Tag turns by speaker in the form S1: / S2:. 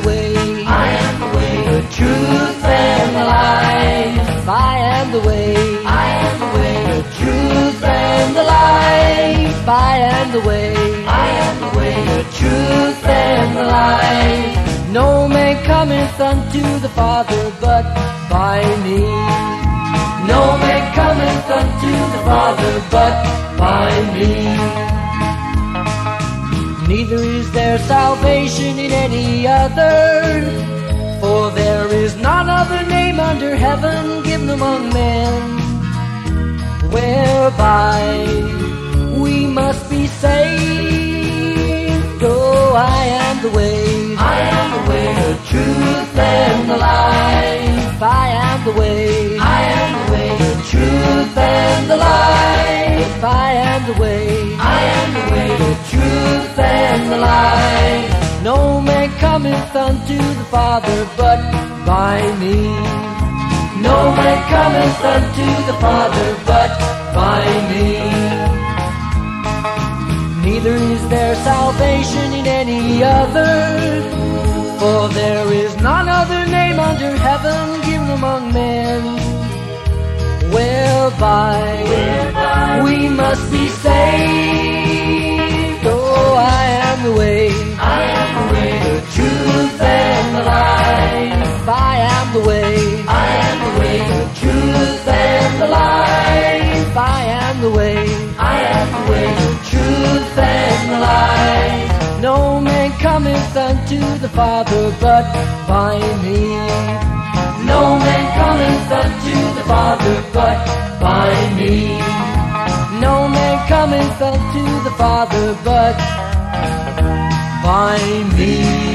S1: the way. I am the way. The truth and the life.
S2: I am the way.
S1: I am the way. The truth and the life.
S2: I am the way.
S1: I am the way. The truth and the life.
S2: No man cometh unto the Father but by me.
S1: No man cometh unto the Father but by me
S2: neither is there salvation in any other. For there is none other name under heaven given among men, whereby we must be saved. Oh, I am the way,
S1: I am the way, the truth and the life.
S2: I am the way,
S1: I am the way, the truth and the life.
S2: I am the way. cometh unto the Father but by me.
S1: No man cometh unto the Father but by me.
S2: Neither is there salvation in any other, for there is none other name under heaven given among men. Whereby,
S1: whereby
S2: we must be saved. am the way.
S1: I am the way, truth and the light.
S2: No man cometh unto the Father but by me.
S1: No man cometh unto the Father but by me.
S2: No man cometh unto the Father but by me.